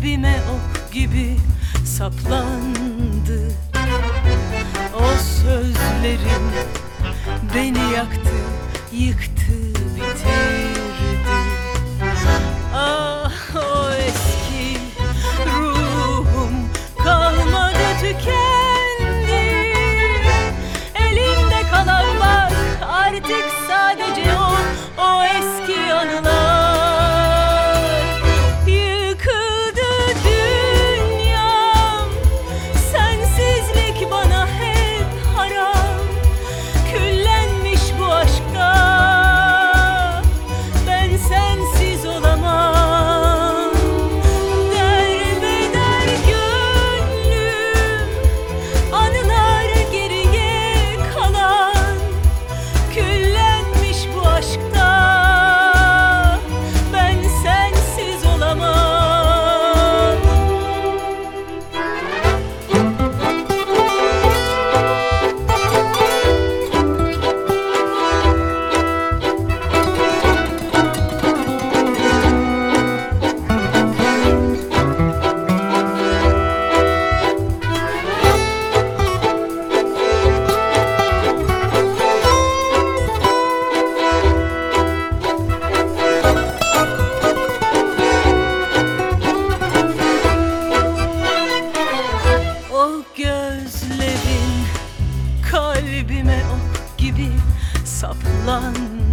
kalbime ok gibi saplandı. O sözlerim beni yaktı, yıktı. of London.